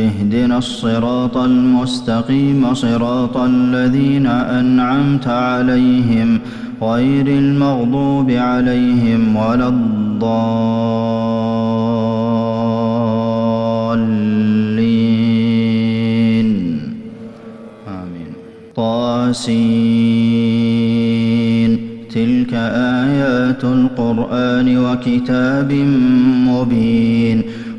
اهدنا الصراط المستقيم صراط الذين أنعمت عليهم غير المغضوب عليهم ولا الضالين. آمين. طاسين. تلك آيات القرآن وكتاب مبين.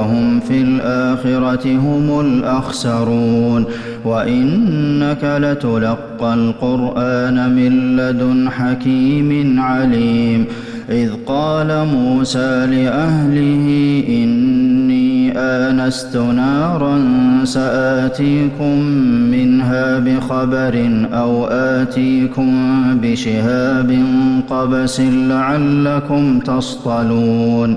وهم في الآخرة هم الأخسرون وإنك لتلقى القرآن من لدن حكيم عليم إذ قال موسى لأهله إني آنست نارا سآتيكم منها بخبر أو آتيكم بشهاب قبس لعلكم تصطلون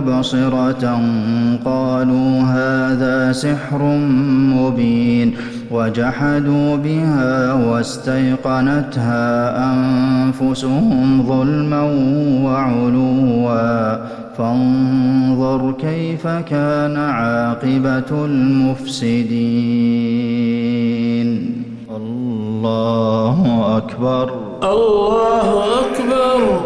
مبصرة قالوا هذا سحر مبين وجحدوا بها واستيقنتها أنفسهم ظلما وعلوا. فانظر كيف كان عاقبة المفسدين. الله أكبر. الله أكبر.